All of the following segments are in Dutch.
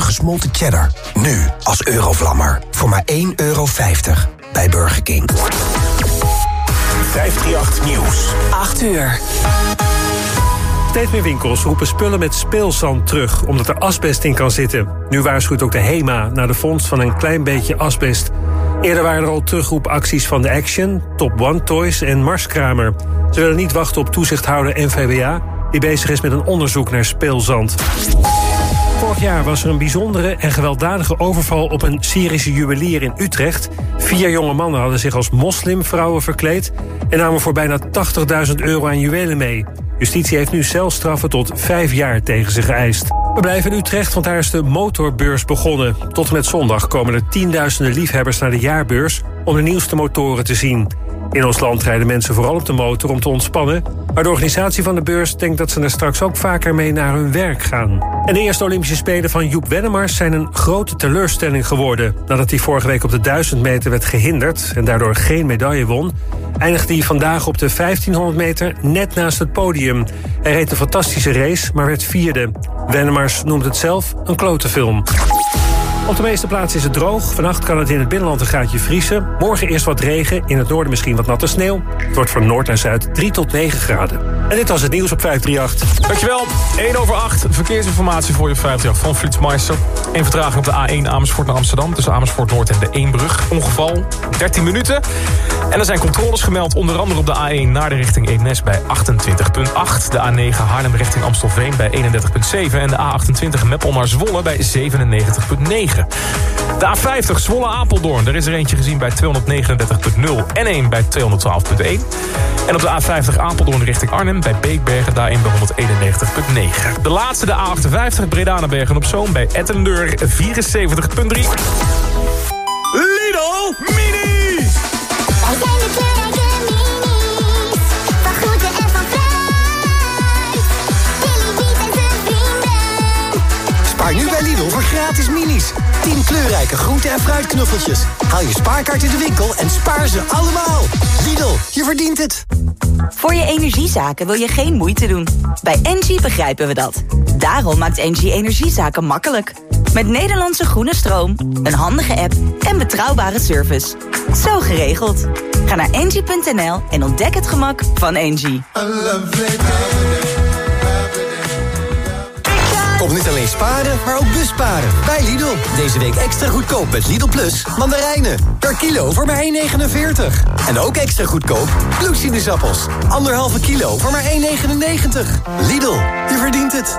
gesmolten cheddar. Nu als Eurovlammer. Voor maar 1,50 euro bij Burger King. 538 Nieuws. 8 uur. Steeds meer winkels roepen spullen met speelzand terug... omdat er asbest in kan zitten. Nu waarschuwt ook de HEMA naar de vondst van een klein beetje asbest. Eerder waren er al terugroepacties van de Action, Top One Toys en Marskramer. Ze willen niet wachten op toezichthouder NVWA... die bezig is met een onderzoek naar speelzand. Vorig jaar was er een bijzondere en gewelddadige overval op een Syrische juwelier in Utrecht. Vier jonge mannen hadden zich als moslimvrouwen verkleed en namen voor bijna 80.000 euro aan juwelen mee. Justitie heeft nu celstraffen tot vijf jaar tegen ze geëist. We blijven in Utrecht, want daar is de motorbeurs begonnen. Tot en met zondag komen er tienduizenden liefhebbers naar de jaarbeurs om de nieuwste motoren te zien. In ons land rijden mensen vooral op de motor om te ontspannen. Maar de organisatie van de beurs denkt dat ze er straks ook vaker mee naar hun werk gaan. En de eerste Olympische Spelen van Joep Wennemars zijn een grote teleurstelling geworden. Nadat hij vorige week op de 1000 meter werd gehinderd en daardoor geen medaille won, eindigde hij vandaag op de 1500 meter net naast het podium. Hij reed een fantastische race, maar werd vierde. Wennemars noemt het zelf een klote film. Op de meeste plaatsen is het droog. Vannacht kan het in het binnenland een graadje vriezen. Morgen eerst wat regen, in het noorden misschien wat natte sneeuw. Het wordt van noord naar zuid 3 tot 9 graden. En dit was het nieuws op 538. Dankjewel. 1 over 8. Verkeersinformatie voor je 538 van Flitsmeister. Eén vertraging op de A1 Amersfoort naar Amsterdam. Tussen Amersfoort Noord en de Eembrug. Ongeval 13 minuten. En er zijn controles gemeld. Onder andere op de A1 naar de richting Eemnes bij 28,8. De A9 Haarlem richting Amstelveen bij 31,7. En de A28 Meppel naar Zwolle bij 97,9. De A50 Zwolle-Apeldoorn. Daar is er eentje gezien bij 239.0 en één bij 212.1. En op de A50 Apeldoorn richting Arnhem bij Beekbergen daarin bij 191.9. De laatste de A58 Breda-Bergen op Zoom bij Ettenleur 74.3. Lidl Mini! Spaar nu bij Lidl voor gratis minis. 10 kleurrijke groente- en fruitknuffeltjes. Haal je spaarkaart in de winkel en spaar ze allemaal. Lidl, je verdient het. Voor je energiezaken wil je geen moeite doen. Bij Engie begrijpen we dat. Daarom maakt Engie energiezaken makkelijk. Met Nederlandse groene stroom, een handige app en betrouwbare service. Zo geregeld. Ga naar engie.nl en ontdek het gemak van Engie. Kom niet alleen sparen, maar ook busparen. Bij Lidl. Deze week extra goedkoop met Lidl Plus. Mandarijnen. Per kilo voor maar 1,49. En ook extra goedkoop bloedsinusappels. Anderhalve kilo voor maar 1,99. Lidl, je verdient het.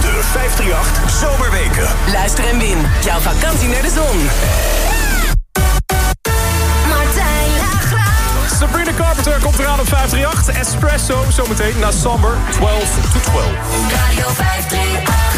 De 538 Zomerweken. Luister en win. Jouw vakantie naar de zon. Sabrina Carpenter komt eraan op 538. Espresso zometeen na Somber 12 to 12. Radio 538.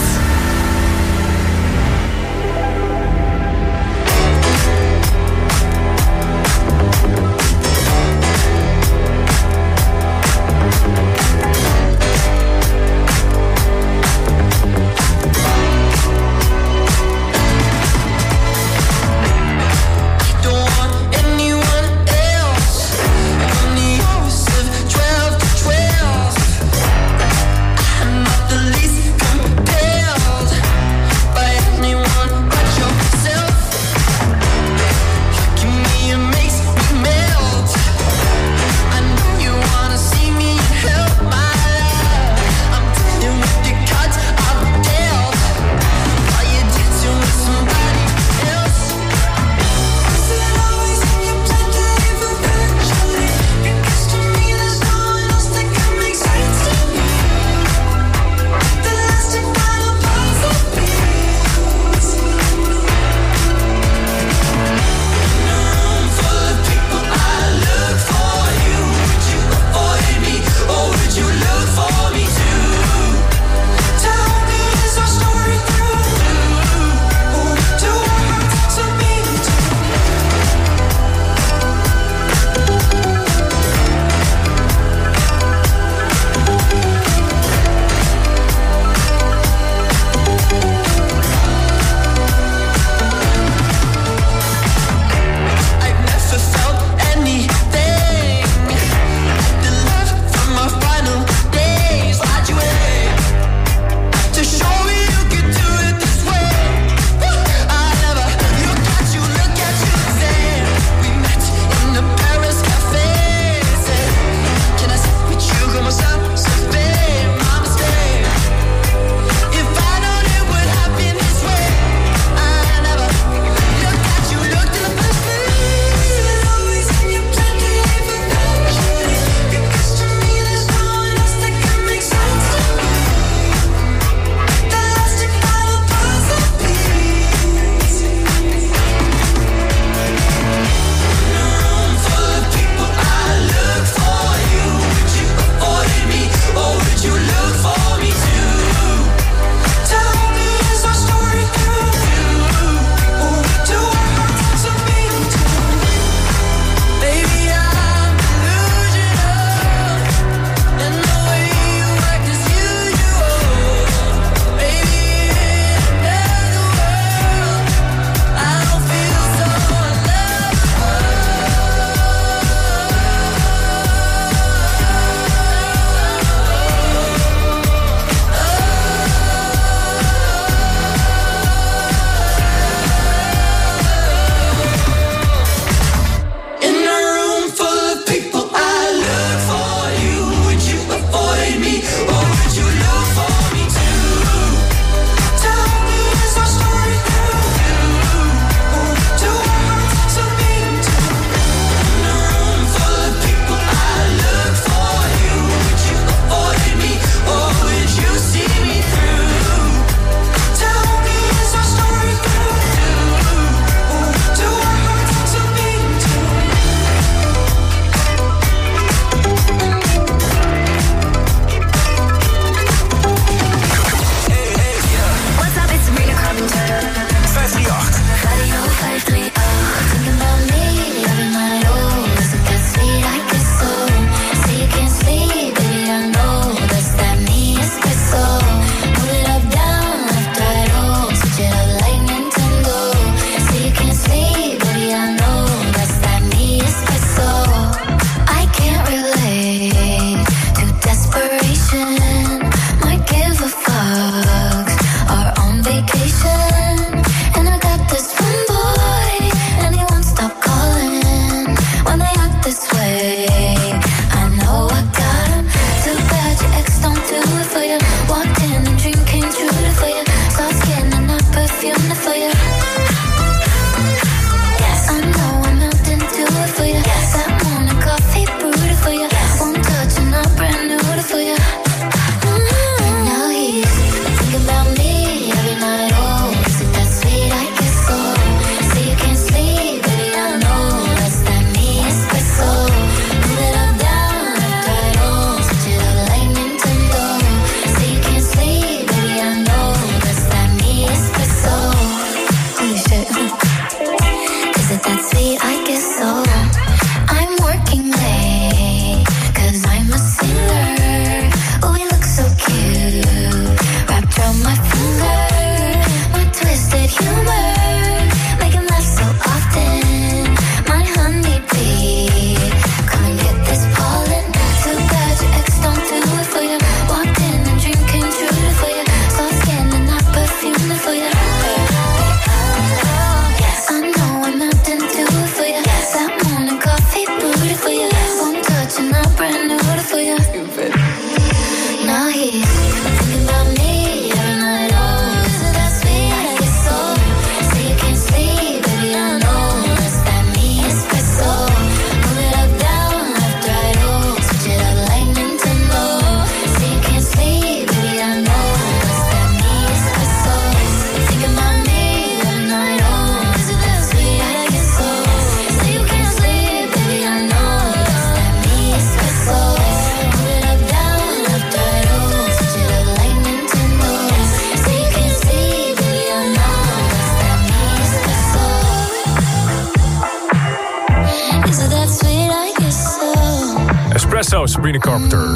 Sabrina Carpenter.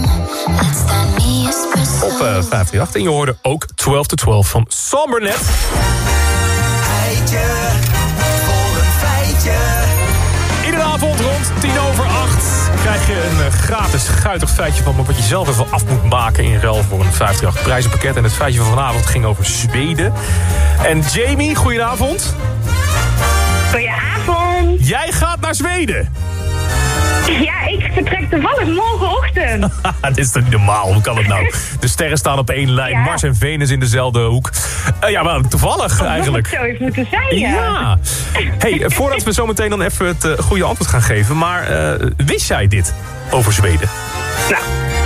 Op 538. En je hoorde ook 12 to 12 van Sombernet. Eitje, voor een feitje. Iedere avond rond 10 over 8 krijg je een eh, gratis guitig feitje van me... wat je zelf even af moet maken in ruil voor een 538 prijzenpakket. En het feitje van vanavond ging over Zweden. En Jamie, goedenavond. Goedenavond. Jij gaat naar Zweden. Ja, ik vertrek toevallig morgenochtend. Dit is toch niet normaal? Hoe kan het nou? De sterren staan op één lijn. Ja. Mars en Venus in dezelfde hoek. Eh, ja, maar toevallig eigenlijk. Dat zo eens moeten zijn, ja. Ja. Hey, eh, voordat we zo meteen dan even het eh, goede antwoord gaan geven. Maar wist jij dit over Zweden? Nou,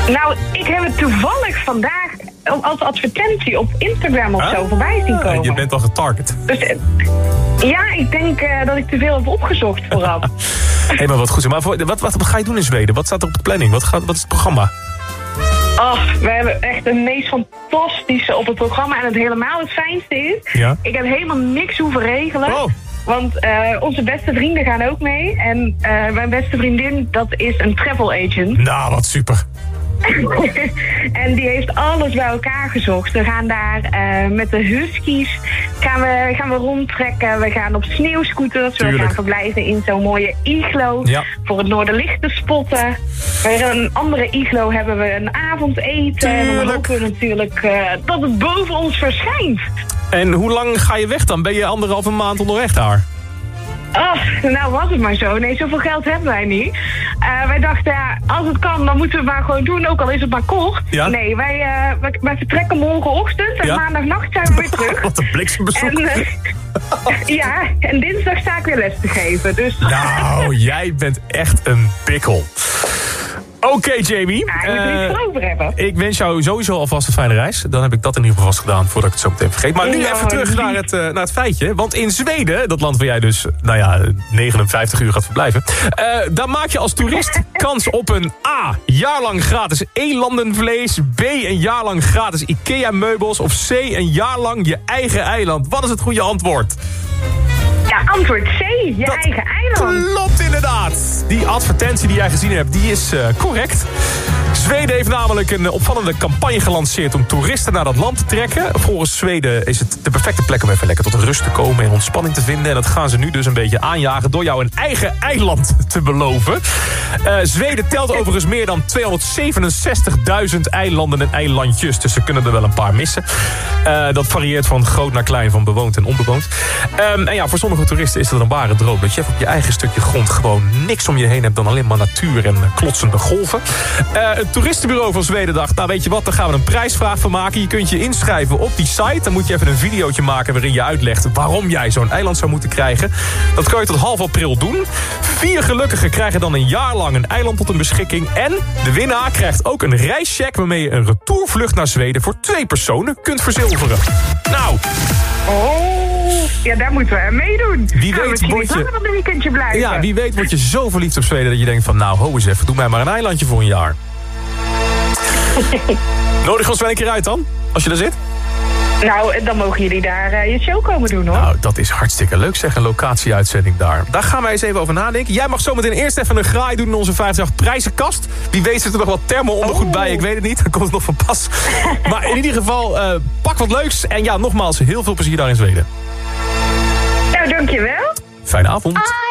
nou, ik heb het toevallig vandaag als advertentie op Instagram of zo voorbij zien Ah, komen. Je bent al getarget. Dus, eh, ja, ik denk eh, dat ik te veel heb opgezocht vooraf. Hé, maar wat goed. Maar voor- wat, wat, wat ga je doen in Zweden? Wat staat er op de planning? Wat, gaat, wat is het programma? Oh, we hebben echt een meest fantastische op het programma. En het helemaal het fijnste is, Ja. ik heb helemaal niks hoeven regelen. Oh. Want eh, onze beste vrienden gaan ook mee. En mijn beste vriendin, dat is een travel agent. Nou, wat super. en die heeft alles bij elkaar gezocht. We gaan daar eh, met de huskies gaan we, gaan we rondtrekken. We gaan op sneeuwscooters. We gaan verblijven in zo'n mooie iglo. Ja. Voor het Noorderlicht te spotten. Bij een andere iglo hebben we een avondeten. En dan Tuurlijk. hopen we natuurlijk eh, dat het boven ons verschijnt. En hoe lang ga je weg dan? Ben je anderhalve maand onderweg daar? Oh, nou was het maar zo. Nee, zoveel geld hebben wij niet. Eh, wij dachten, ja, als het kan, dan moeten we het maar gewoon doen. Ook al is het maar kort. Ja. Nee, wij, eh, wij, wij vertrekken morgenochtend. En Ja. maandagnacht zijn we weer terug. Wat een bliksembezoek. En, eh, ja, en dinsdag sta ik weer les te geven. Dus Nou, jij bent echt een pikkel. Oké, Jamie. ja, iets voor over hebben. ik wens jou sowieso alvast een fijne reis. Dan heb ik dat in ieder geval vast gedaan voordat ik het zo meteen vergeet. Maar nu Ja, even terug naar het, eh, naar het feitje. Want in Zweden, dat land waar jij dus nou ja, 59 uur gaat verblijven... eh, daar maak je als toerist kans op een A. Jaarlang gratis elandenvlees. B. Een jaar lang gratis IKEA-meubels. Of C. Een jaar lang je eigen eiland. Wat is het goede antwoord? Ja, antwoord C. Je Dat eigen eiland. Klopt inderdaad. Die advertentie die jij gezien hebt, die is eh, correct. Zweden heeft namelijk een opvallende campagne gelanceerd om toeristen naar dat land te trekken. Volgens Zweden is het de perfecte plek om even lekker tot rust te komen en ontspanning te vinden. En dat gaan ze nu dus een beetje aanjagen door jou een eigen eiland te beloven. Eh, Zweden telt overigens meer dan 267.000 eilanden en eilandjes. Dus ze kunnen er wel een paar missen. Eh, dat varieert van groot naar klein, van bewoond en onbewoond. Ehm, en ja, voor sommige toeristen is dat een ware droom. Dat je op je eigen stukje grond gewoon niks om je heen hebt... dan alleen maar natuur en eh, klotsende golven. Eh, het toeristenbureau van Zweden dacht... nou weet je wat, daar gaan we een prijsvraag van maken. Je kunt je inschrijven op die site. Dan moet je even een videootje maken waarin je uitlegt... waarom jij zo'n eiland zou moeten krijgen. Dat kan je tot half april doen. Vier gelukkigen krijgen dan een jaar lang een eiland tot hun beschikking. En de winnaar krijgt ook een reischeck... waarmee je een retourvlucht naar Zweden voor twee personen kunt verzilveren. Nou, Oh, ja, daar moeten we aan meedoen. Wie we weet misschien word niet je- een weekendje blijven. Ja, wie weet word je zo verliefd op Zweden dat je denkt van... nou, ho eens even, doe mij maar een eilandje voor een jaar. Nodig ons wel een keer uit dan, als je er zit? Nou, dan mogen jullie daar eh, je show komen doen, hoor. Nou, dat is hartstikke leuk zeg, een locatieuitzending daar. Daar gaan wij eens even over nadenken. Jij mag zometeen eerst even een graai doen in onze 50 prijzenkast. Wie weet zit er nog wat thermo-ondergoed Oh. bij, ik weet het niet. Dan komt het nog van pas. maar in ieder geval, eh, pak wat leuks. En ja, nogmaals, heel veel plezier daar in Zweden. Nou, dankjewel. Fijne avond. I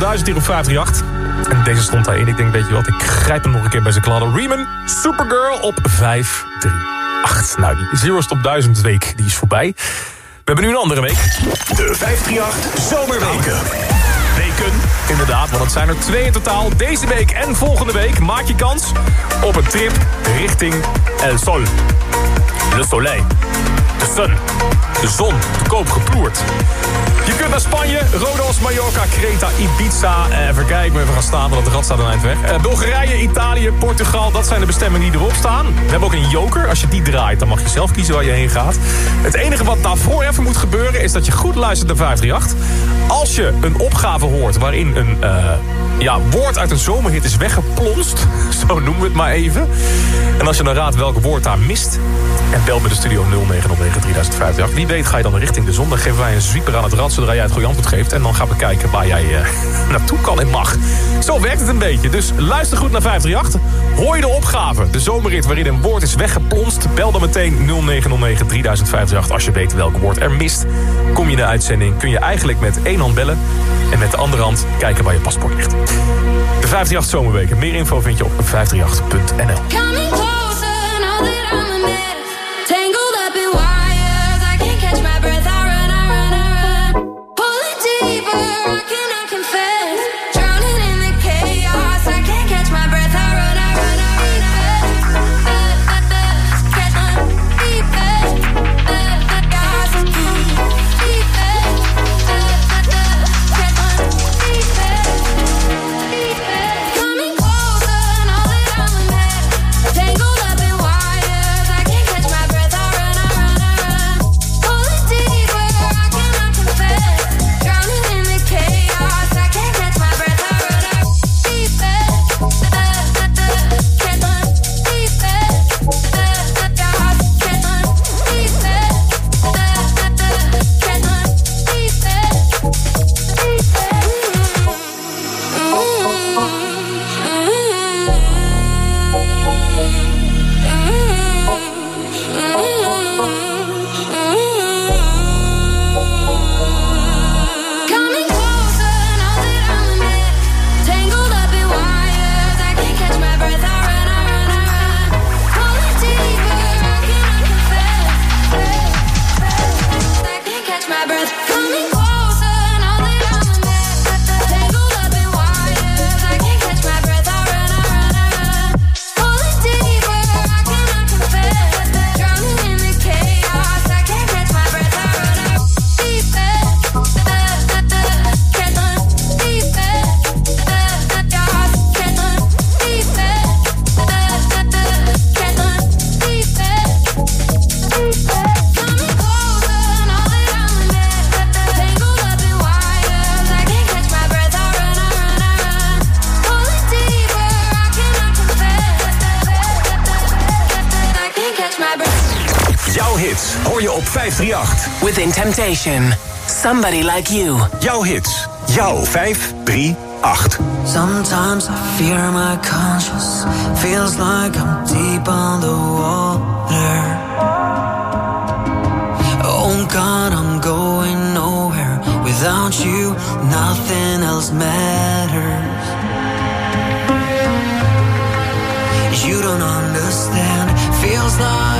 1000 hier op 538. En deze stond daarin. Ik denk, weet je wat, ik grijp hem nog een keer bij zijn kladden. Riemann, Supergirl op 538. Nou, die Zero Stop 1000 week, die is voorbij. We hebben nu een andere week. De 538 Zomerweken. Weken, inderdaad, want het zijn er twee in totaal. Deze week en volgende week maak je kans op een trip richting El Sol. Le Soleil. De zon. De zon, te koop geploerd. Je kunt naar Spanje, Rodos, Mallorca, Creta, Ibiza. Eh, Even kijken, even gaan staan, want het rad staat een eind weg. Eh, Bulgarije, Italië, Portugal, dat zijn de bestemmingen die erop staan. We hebben ook een joker. Als je die draait, dan mag je zelf kiezen waar je heen gaat. Het enige wat daarvoor even moet gebeuren... is dat je goed luistert naar 538. Als je een opgave hoort waarin een eh, ja, woord uit een zomerhit is weggeplonst... zo noemen we het maar even. En als je dan raadt welk woord daar mist... en bel met de studio 0909 3058. Wie weet ga je dan richting de zon. Dan geven wij een zwieper aan het rad zodra jij het goede antwoord geeft. En dan gaan we kijken waar jij eh, naartoe kan en mag. Zo werkt het een beetje. Dus luister goed naar 538. Hoor je de opgave, de zomerrit waarin een woord is weggeplonst... bel dan meteen 0909 3058 als je weet welk woord er mist. Je de uitzending, kun je eigenlijk met één hand bellen... en met de andere hand kijken waar je paspoort ligt. De 538 Zomerweken. Meer info vind je op 538.nl. 538. Within Temptation. Somebody like you. Jouw hits. Jouw 538. Sometimes I fear my conscience. Feels like I'm deep underwater. Oh God, I'm going nowhere. Without you, nothing else matters. You don't understand. Feels like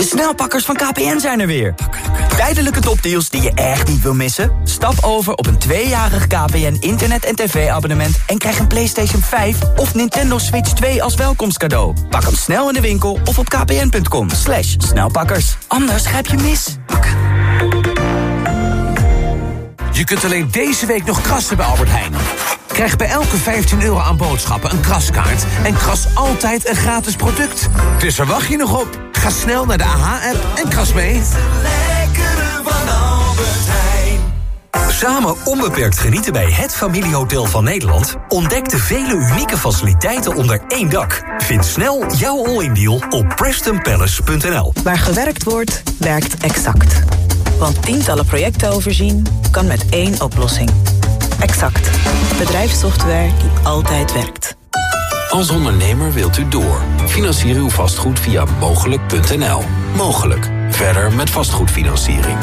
De snelpakkers van KPN zijn er weer. Tijdelijke topdeals die je echt niet wil missen? Stap over op een tweejarig KPN internet- en tv-abonnement... en krijg een PlayStation 5 of Nintendo Switch 2 als welkomstcadeau. Pak hem snel in de winkel of op kpn.com. Slash snelpakkers. Anders grijp je mis. Je kunt alleen deze week nog krassen bij Albert Heijn. Krijg bij elke 15 euro aan boodschappen een kraskaart... en kras altijd een gratis product. Dus waar wacht je nog op? Ga snel naar de AH-app en kras mee. Samen onbeperkt genieten bij het familiehotel van Nederland. Ontdek de vele unieke faciliteiten onder één dak. Vind snel jouw all-in deal op PrestonPalace.nl. Waar gewerkt wordt, werkt exact. Want tientallen projecten overzien kan met één oplossing. Exact. Bedrijfssoftware die altijd werkt. Als ondernemer wilt u door. Financier uw vastgoed via mogelijk.nl. Mogelijk. Verder met vastgoedfinanciering.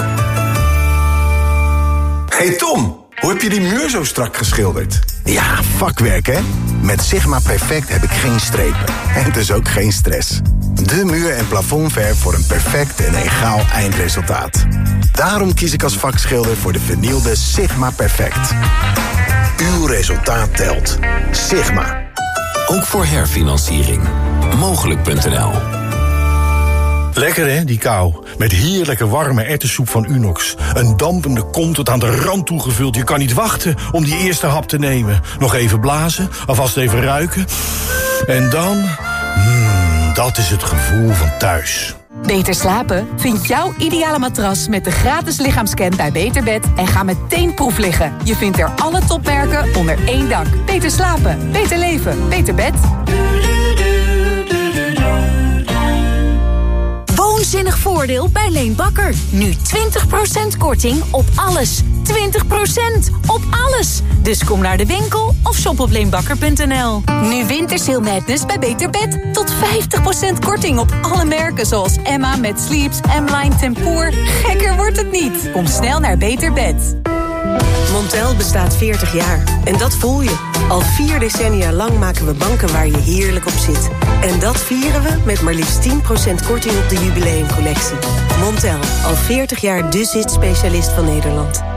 Hey Tom, hoe heb je die muur zo strak geschilderd? Ja, vakwerk hè? Met Sigma Perfect heb ik geen strepen. En dus ook geen stress. De muur- en plafondverf voor een perfect en egaal eindresultaat. Daarom kies ik als vakschilder voor de vernielde Sigma Perfect. Uw resultaat telt. Sigma. Ook voor herfinanciering. Mogelijk.nl. Lekker hè, die kou. Met heerlijke warme erwtensoep van Unox. Een dampende kom tot aan de rand toegevuld. Je kan niet wachten om die eerste hap te nemen. Nog even blazen, alvast even ruiken. En dan... Mmm, dat is het gevoel van thuis. Beter slapen? Vind jouw ideale matras met de gratis lichaamscan bij Beterbed en ga meteen proef liggen. Je vindt er alle topmerken onder één dak. Beter slapen, beter leven, beter bed. Woonzinnig voordeel bij Leen Bakker. Nu 20% korting op alles. 20% op alles. Dus kom naar de winkel of shop op leenbakker.nl. Nu Wintersail Madness bij Beter Bed. Tot 50% korting op alle merken zoals Emma met Sleeps, M-Line Tempoor. Gekker wordt het niet. Kom snel naar Beter Bed. Montel bestaat 40 jaar. En dat voel je. Al vier decennia lang maken we banken waar je heerlijk op zit. En dat vieren we met maar liefst 10% korting op de jubileumcollectie. Montel, al 40 jaar de zit-specialist van Nederland.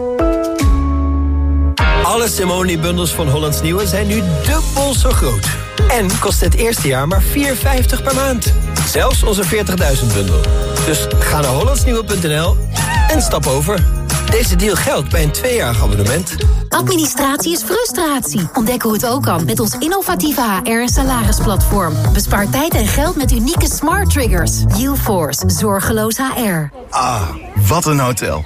Alle Simone-bundels van Hollands Nieuwe zijn nu dubbel zo groot. En kost het eerste jaar maar 4,50 per maand. Zelfs onze 40.000 bundel. Dus ga naar hollandsnieuwe.nl en stap over. Deze deal geldt bij een tweejarig abonnement. Administratie is frustratie. Ontdek hoe het ook kan met ons innovatieve HR- en salarisplatform. Bespaar tijd en geld met unieke smart triggers. UForce, zorgeloos HR. Ah, wat een hotel.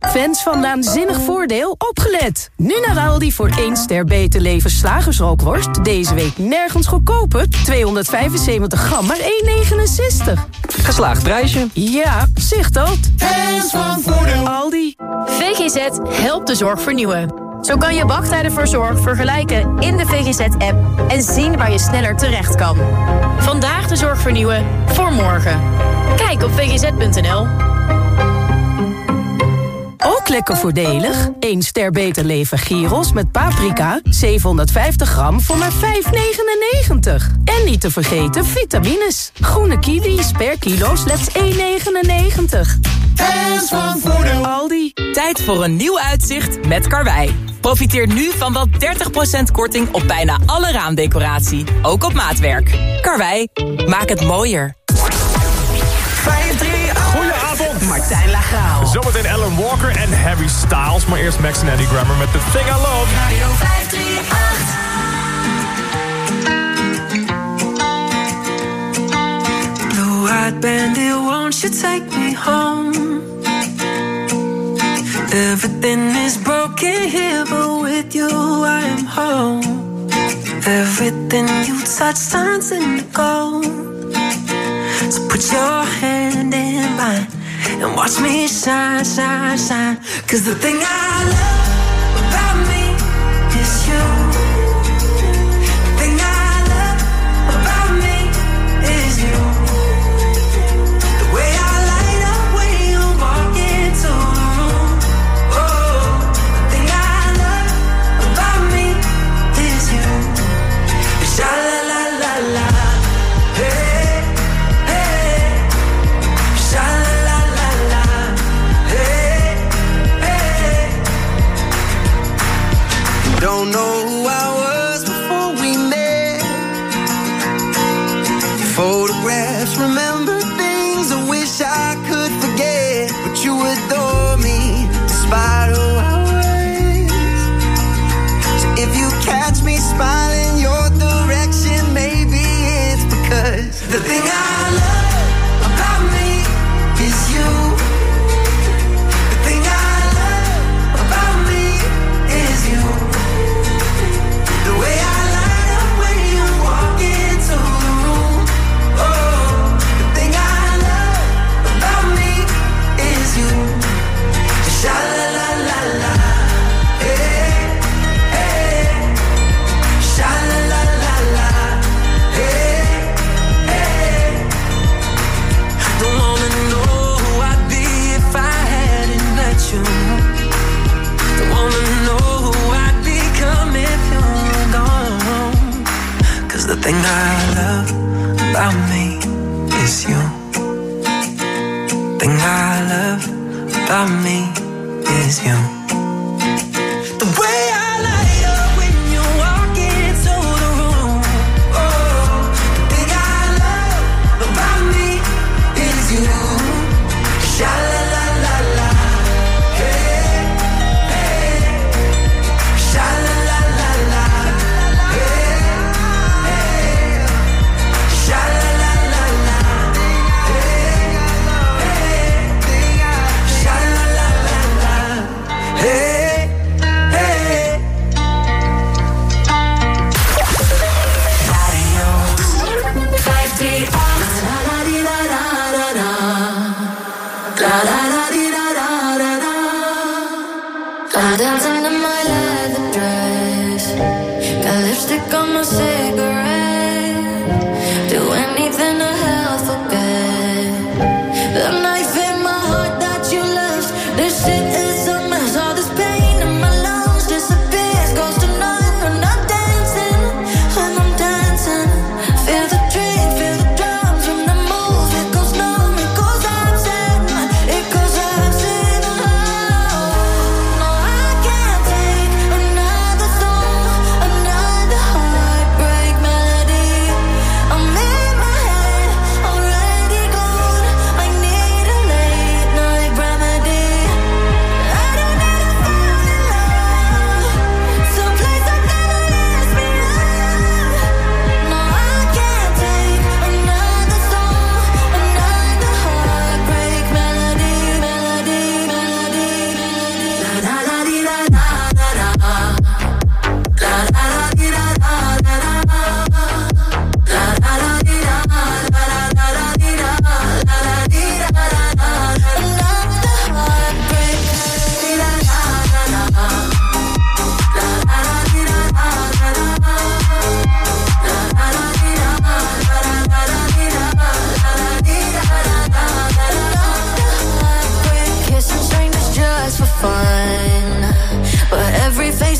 Fans van Naanzinnig Voordeel, opgelet! Nu naar Aldi voor 1 ster beter leven slagersrookworst. Deze week nergens goedkoper. 275 gram, maar 1,69. Geslaagd prijsje. Ja, zicht dat. Fans van Voordeel. Aldi. VGZ helpt de zorg vernieuwen. Zo kan je wachttijden voor zorg vergelijken in de VGZ-app... en zien waar je sneller terecht kan. Vandaag de zorg vernieuwen voor morgen. Kijk op vgz.nl. Ook lekker voordelig. 1 ster beter leven gyros met paprika. 750 gram voor maar 5,99. En niet te vergeten vitamines. Groene kiwis per kilo slechts 1,99. Fans van Voordeel. Aldi. Tijd voor een nieuw uitzicht met Karwei. Profiteer nu van wel 30% korting op bijna alle raamdecoratie. Ook op maatwerk. Karwei, maak het mooier. Martijn Lagraal. Zometeen Alan Walker en Harry Styles. Maar eerst Max en Andy Grammer met The Thing I Love. Radio 538. Blue bandit, won't you take me home? Everything is broken here, but with you I am home. Everything you touch turns into gold. So put your hand in mine and watch me shine, shine, shine. Cause the thing I love about me is you.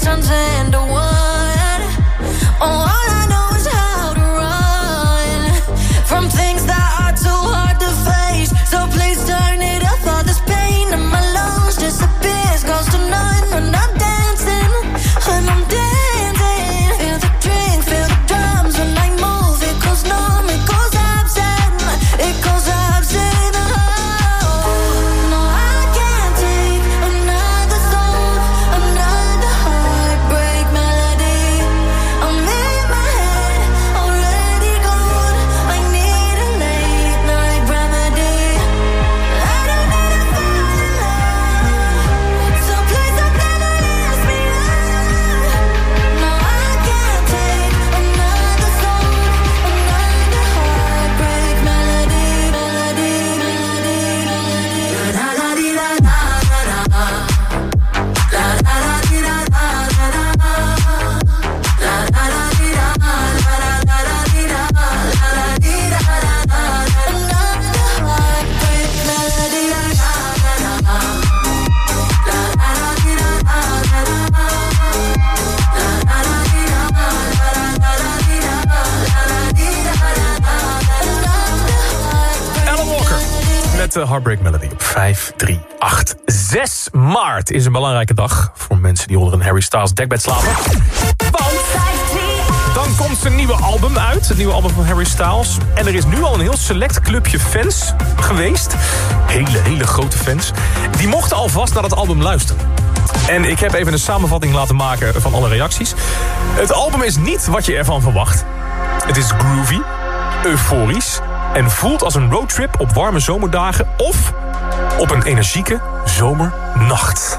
sun's end. Is een belangrijke dag voor mensen die onder een Harry Styles dekbed slapen. Dan komt een nieuwe album uit. Het nieuwe album van Harry Styles. En er is nu al een heel select clubje fans geweest. Hele, hele grote fans. Die mochten alvast naar het album luisteren. En ik heb even een samenvatting laten maken van alle reacties. Het album is niet wat je ervan verwacht. Het is groovy, euforisch en voelt als een roadtrip op warme zomerdagen... of op een energieke zomernacht.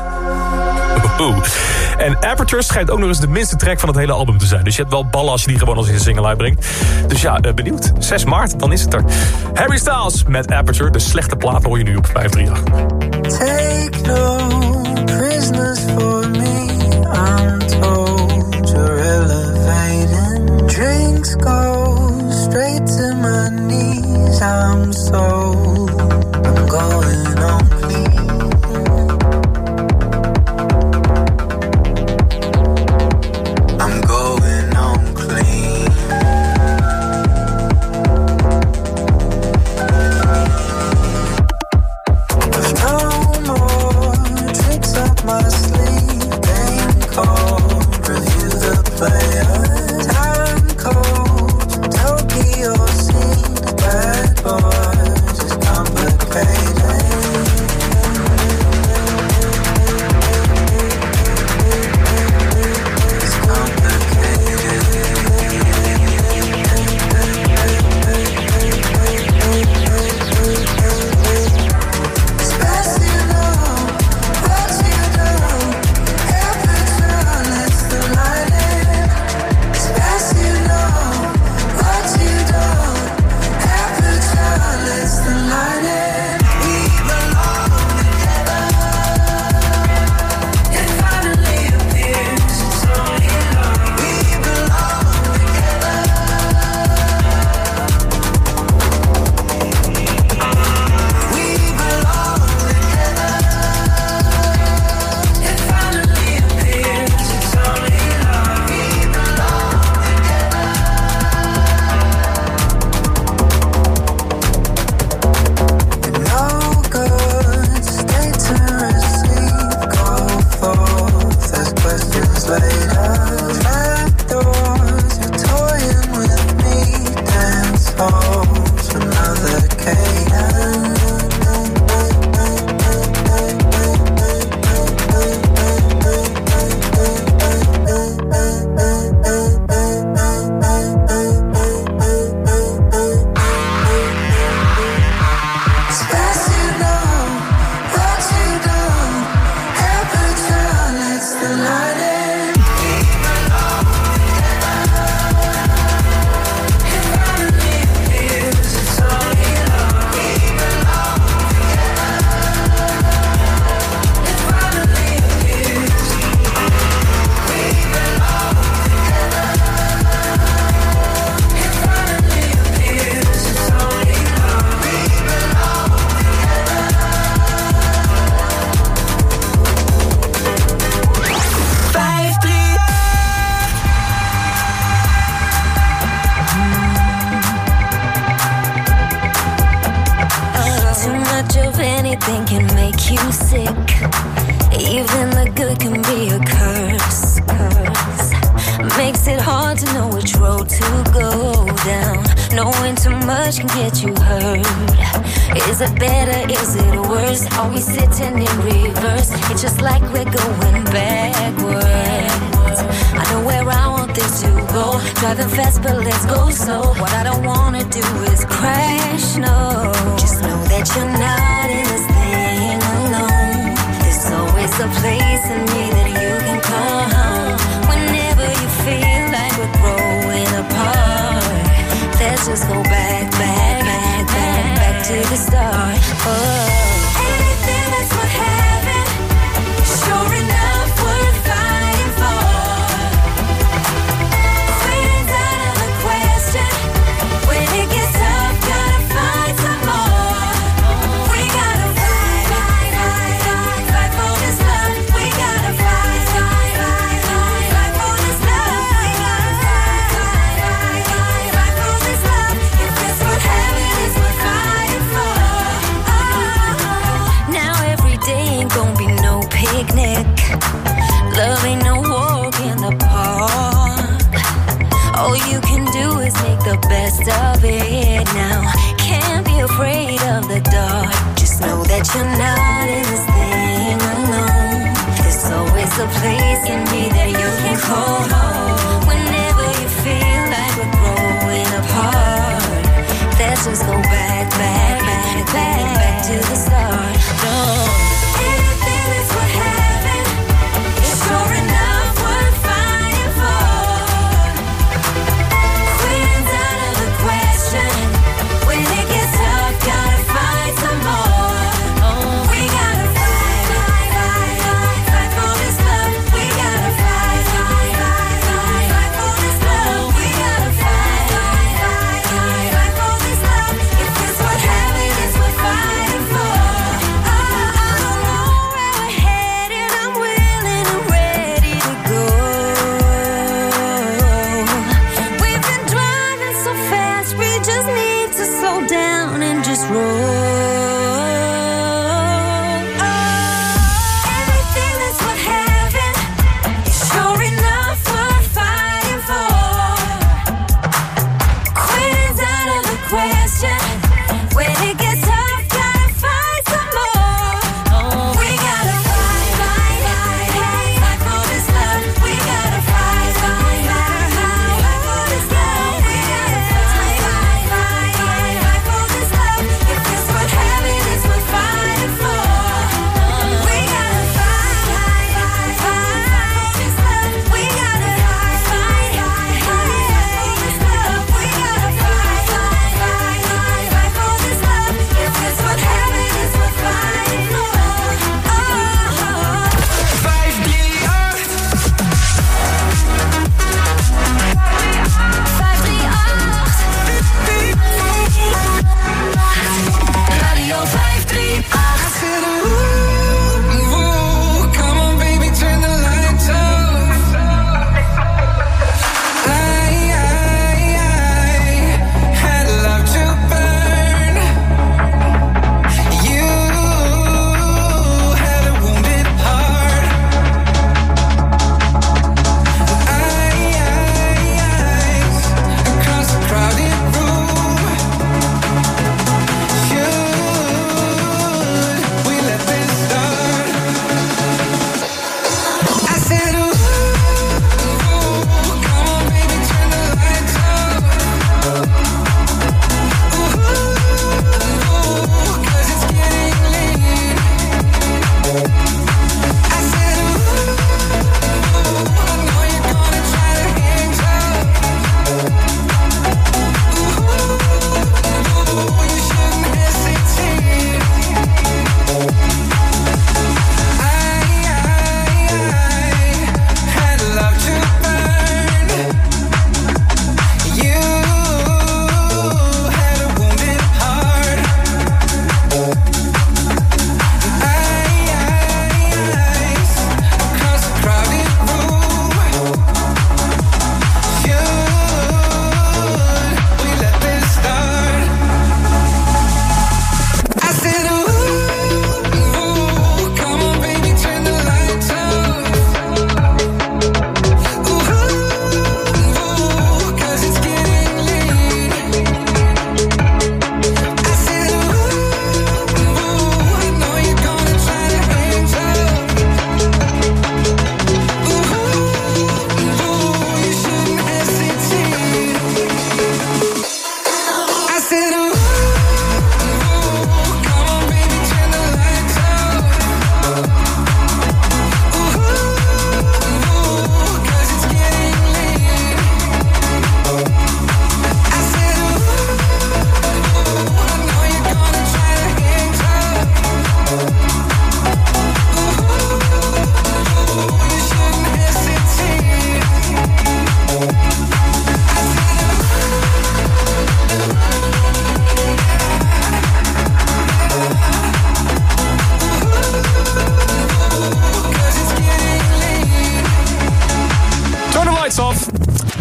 En Aperture schijnt ook nog eens de minste track van het hele album te zijn. Dus je hebt wel ballen als je die gewoon als je single uitbrengt. Dus ja, eh, benieuwd. 6 maart, dan is het er. Harry Styles met Aperture. De slechte plaat hoor je nu op 538. Take a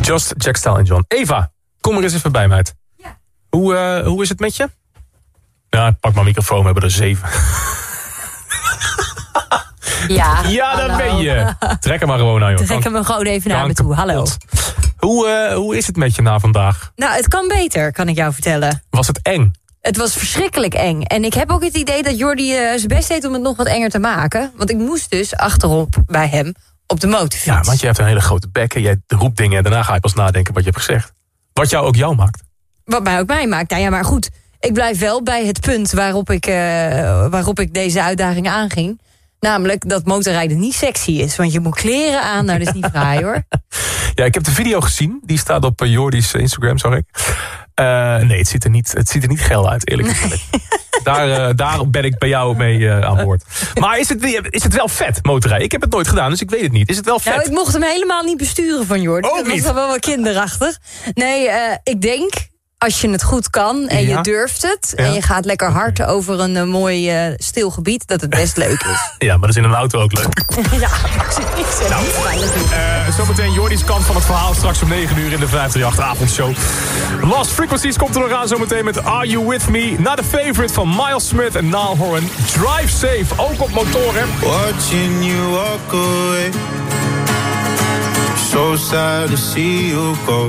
Just Jack Style en John. Eva, kom er eens even bij, meid. Hoe, eh, hoe is het met je? Ja, pak maar microfoon, we hebben er zeven. Ja, Ja, daar ben je. Trek hem maar gewoon aan, joh. Trek hem gewoon even naar me toe. Hallo. Hoe, eh, hoe is het met je na vandaag? Nou, het kan beter, kan ik jou vertellen. Was het eng? Het was verschrikkelijk eng. En ik heb ook het idee dat Jordi eh, zijn best deed om het nog wat enger te maken. Want ik moest dus achterop bij hem op de motorfiets. Ja, want je hebt een hele grote bek en jij roept dingen... en daarna ga je pas nadenken wat je hebt gezegd. Wat jou ook jou maakt. Wat mij ook mij maakt. Nou ja, maar goed. Ik blijf wel bij het punt waarop ik, eh, waarop ik deze uitdaging aanging. Namelijk dat motorrijden niet sexy is. Want je moet kleren aan, nou dat is niet fraai hoor. Ja, ik heb de video gezien. Die staat op eh, Jordi's Instagram, zag ik. Eh, nee, het ziet, er niet, het ziet er niet geil uit, eerlijk gezegd. Daar, eh, daar ben ik bij jou mee eh, aan boord. Maar is het, is het wel vet, motorrijden? Ik heb het nooit gedaan, dus ik weet het niet. Is het wel vet? Nou, ik mocht hem helemaal niet besturen van Jordi. Ook dat was niet? wel wat kinderachtig. Nee, ik denk, als je het goed kan en Ja. je durft het... Ja. en je gaat lekker hard over een eh, mooi eh, stil gebied... dat het best leuk is. Ja, maar dat is in een auto ook leuk. ja, precies. Nou, eh, zometeen Jordi's kant van het verhaal straks om 9 uur in de 538 avondshow. Lost Frequencies komt er nog aan zometeen met Are You With Me? Na de favorite van Miles Smith en Niall Horan. Drive Safe, ook op motoren. Watching you walk away. So sad to see you go.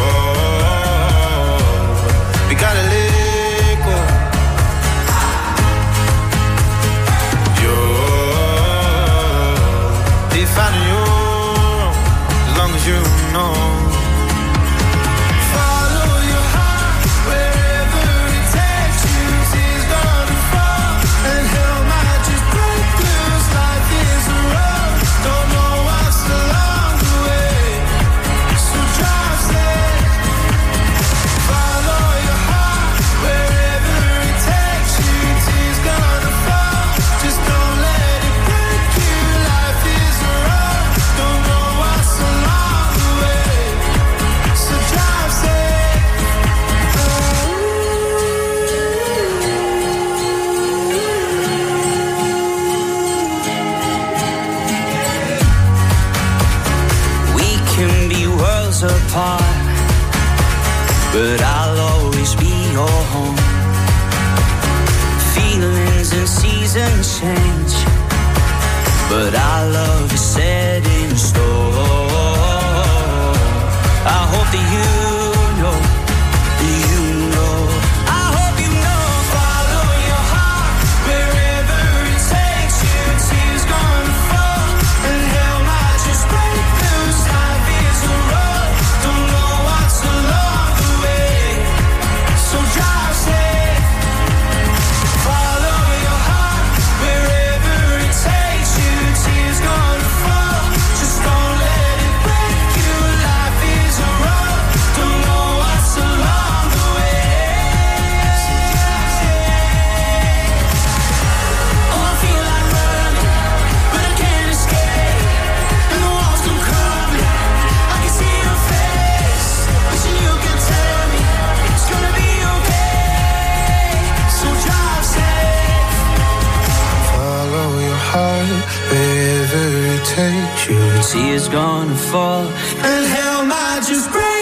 Wherever it takes you. Tears gonna fall And hell might just break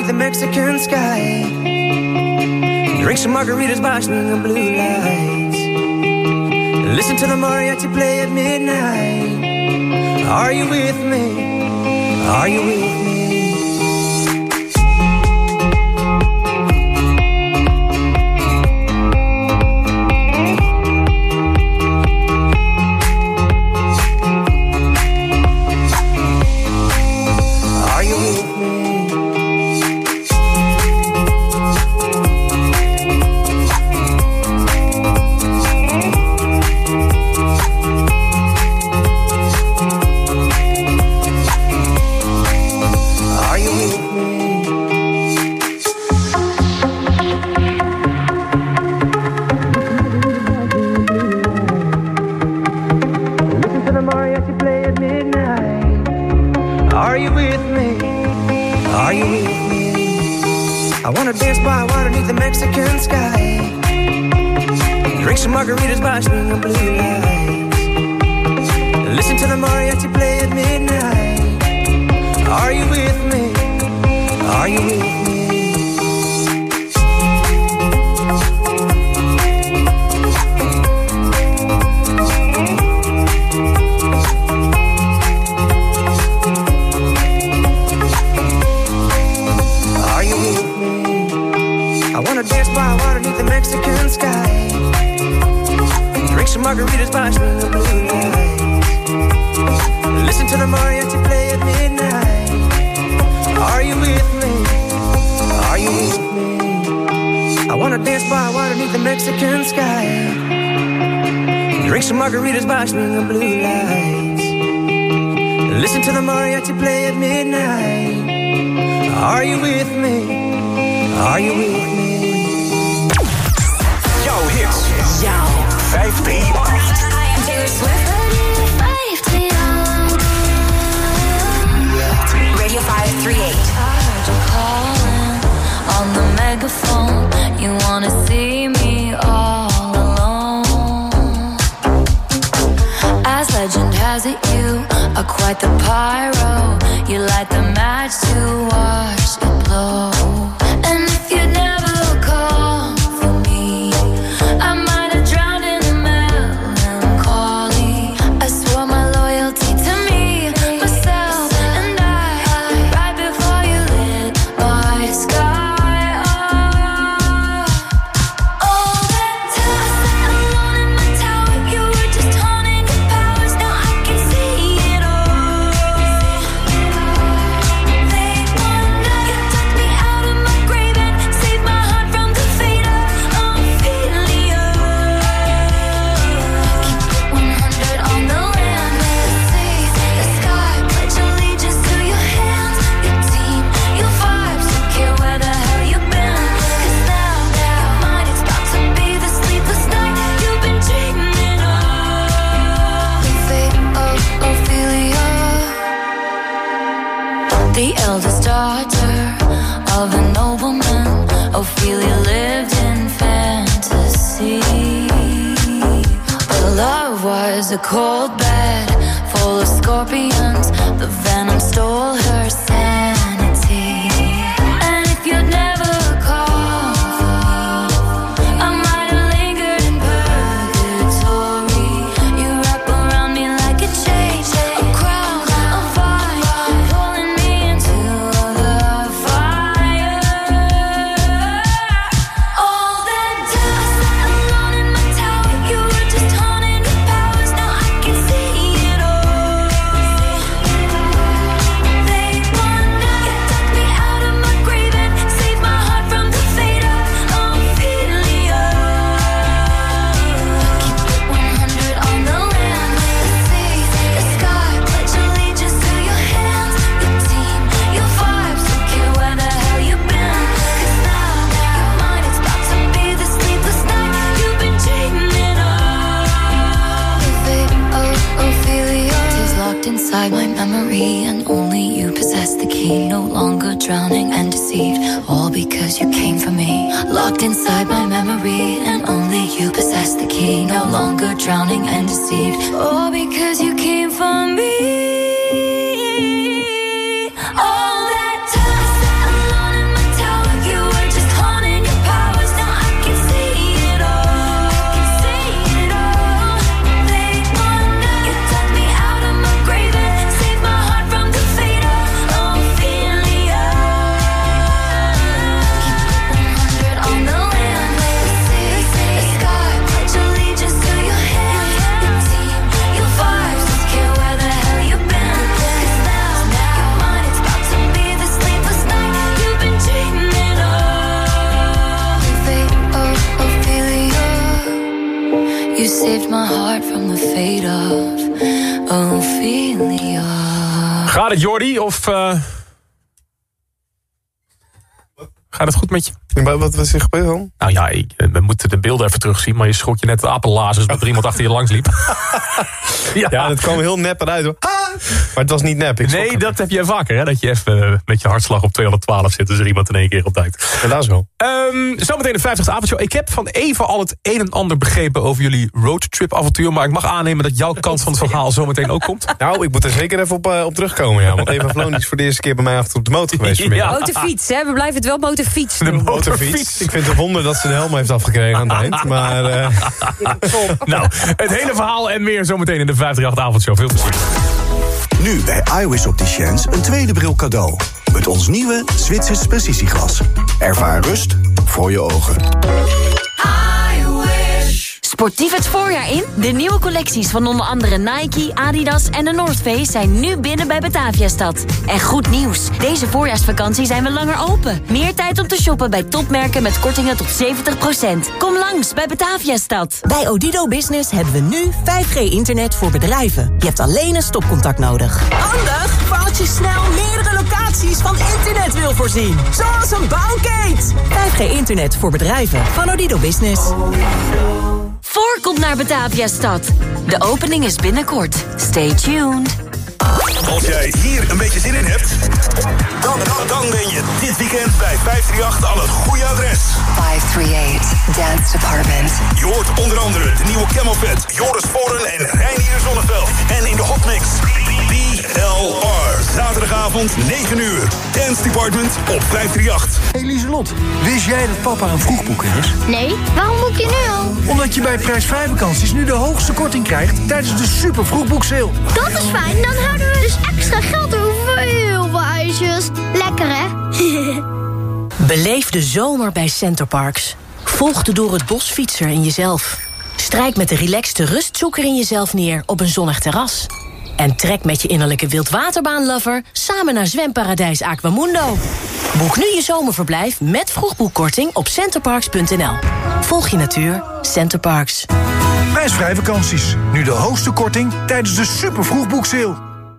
beneath the Mexican sky. Drink some margaritas by swinging blue lights. Listen to the mariachi play at midnight. Are you with me? Are you with me? Drowning Gaat het, Jordi? Of eh, gaat het goed met je? Wat was er gebeurd dan? Nou ja, ik- eh, we moeten de beelden even terugzien. Maar je schrok je net de apenlazers dat er iemand achter je langs liep. Ja, dat kwam heel nep eruit. hoor. Ah! Maar het was niet nep. Ik Nee, dat heb je vaker. Hè? Dat je even eh, met je hartslag op 212 zit. Dus er iemand in één keer op tijd. Helaas wel. Ehm, zometeen de 50ste avondshow. Ik heb van even al het een en ander begrepen over jullie roadtrip avontuur. Maar ik mag aannemen dat jouw kant van het verhaal zometeen ook komt. Nou, ik moet er zeker even op, eh, op terugkomen. Ja. Want Eva Vloon is voor de eerste keer bij mij achter op de motor geweest. vanmiddag. Motorfiets, hè? We blijven het wel motorfiets De. Ik vind het een wonder dat ze de helm heeft afgekregen aan het eind. Maar eh, nou, het hele verhaal en meer zometeen in de 538 avondshow. Veel plezier. Nu bij iWis Opticians een tweede bril cadeau. Met ons nieuwe Zwitsers precisieglas. Ervaar rust voor je ogen. Sportief het voorjaar in? De nieuwe collecties van onder andere Nike, Adidas en de North Face zijn nu binnen bij Bataviastad. En goed nieuws, deze voorjaarsvakantie zijn we langer open. Meer tijd om te shoppen bij topmerken met kortingen tot 70%. Kom langs bij Bataviastad. Bij Odido Business hebben we nu 5G-internet voor bedrijven. Je hebt alleen een stopcontact nodig. Handig, voor als je snel meerdere locaties van internet wil voorzien. Zoals een bouwkate. 5G-internet voor bedrijven van Odido Business. Voorkomt naar Bataviastad. De opening is binnenkort. Stay tuned. Als jij hier een beetje zin in hebt, dan, dan, dan ben je dit weekend bij 538 aan het goede adres. 538 Dance Department. Je hoort onder andere de nieuwe Camelpet, Joris Voren en Reinier Zonneveld. En in de hotmix, BLR. Zaterdagavond, 9 uur. Dance Department op 538. Hey Lieselot, wist jij dat papa een vroegboeker is? Nee, waarom boek je nu al? Omdat je bij prijsvrij vakanties nu de hoogste korting krijgt tijdens de super vroegboekseil. Dat is fijn, dan houden we dus extra geld over voor heel veel ijsjes. Lekker hè? Beleef de zomer bij Centerparks. Volg de door het bos fietser in jezelf. Strijk met de relaxte rustzoeker in jezelf neer op een zonnig terras. En trek met je innerlijke wildwaterbaanlover samen naar zwemparadijs Aquamundo. Boek nu je zomerverblijf met vroegboekkorting op centerparks.nl. Volg je natuur, Centerparks. Prijsvrij vakanties, nu de hoogste korting tijdens de super vroegboekseil.